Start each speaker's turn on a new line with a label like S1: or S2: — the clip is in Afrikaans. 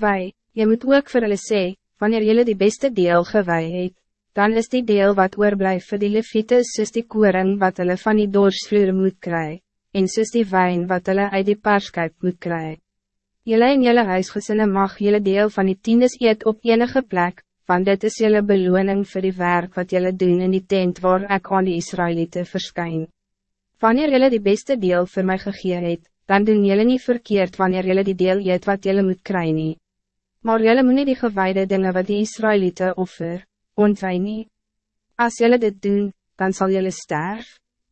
S1: Wij, je moet ook vir hulle sê, wanneer jullie die beste deel gewij het, dan is die deel wat oorblijf vir die leviete soos die koring wat hulle van die doorsvloer moet kry, en soos die wijn wat hulle uit die paarskuip moet kry. Jelle en jelle huisgesinne mag jelle deel van die tiendes eet op enige plek, want dit is jelle beloning voor die werk wat jelle doen in die tent waar ik aan die Israëlieten verskyn. Wanneer jelle die beste deel voor mij gegee het, dan doen jelle niet verkeerd wanneer jelle die deel eet wat jelle moet kry nie. Maar jelle moet nie die gewijde dingen wat die Israëlieten offer, ontwij nie. As jelle dit doen, dan zal jelle sterven.